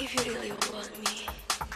If you really want me,